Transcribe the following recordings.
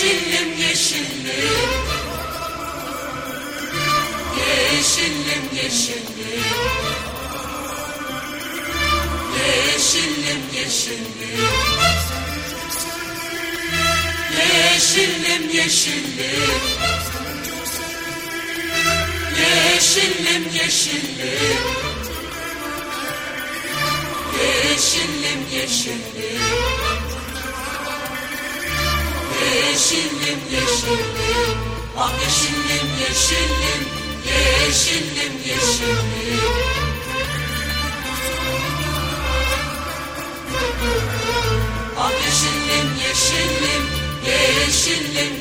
yeşillim Yeşillim. Yeşillim Yeşillim. Yeşillim Yeşillim. Yeşillim Yeşillim. yeşillim Yeşillim yeşillim Yeşillim yeşillim Ah yeşillim yeşillim Yeşillim yeşillim Ah yeşillim Yeşillim yeşillim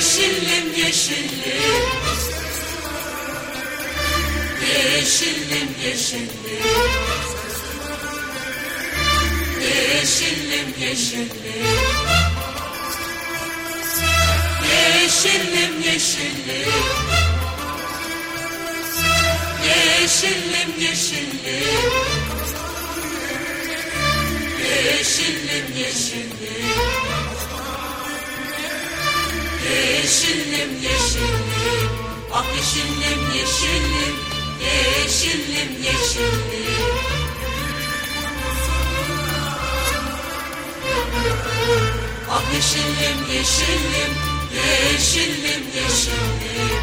Yeşillim yeşillim Yeşillim yeşillim Yeşillim yeşillim Yeşillim. yeşillim Yeşillim yeşillim Yeşillim yeşillim Yeşillim yeşillim. Yeşillim yeşillim Yeşillim yeşillim Ah yeşillim yeşillim Yeşillim yeşillim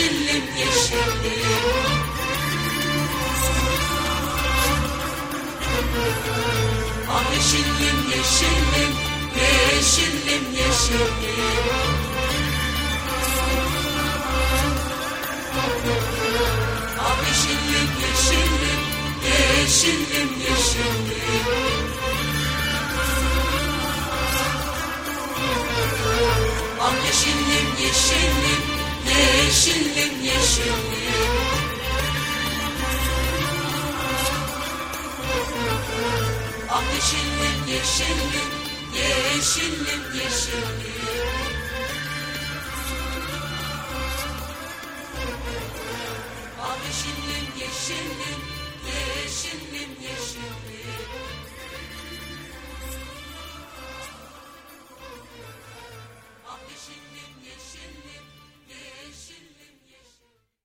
Yeşillim yeşillim Ah yeşillim yeşillim Yeşillim yeşillim Ah yeşillim yeşillim Yeşillim yeşillim Ah yeşillim yeşillim Yeşillim yeşillim. Ah yeşillim yeşillim Yeşillim yeşillim. Ah yeşillim yeşillim Yeşillim yeşillim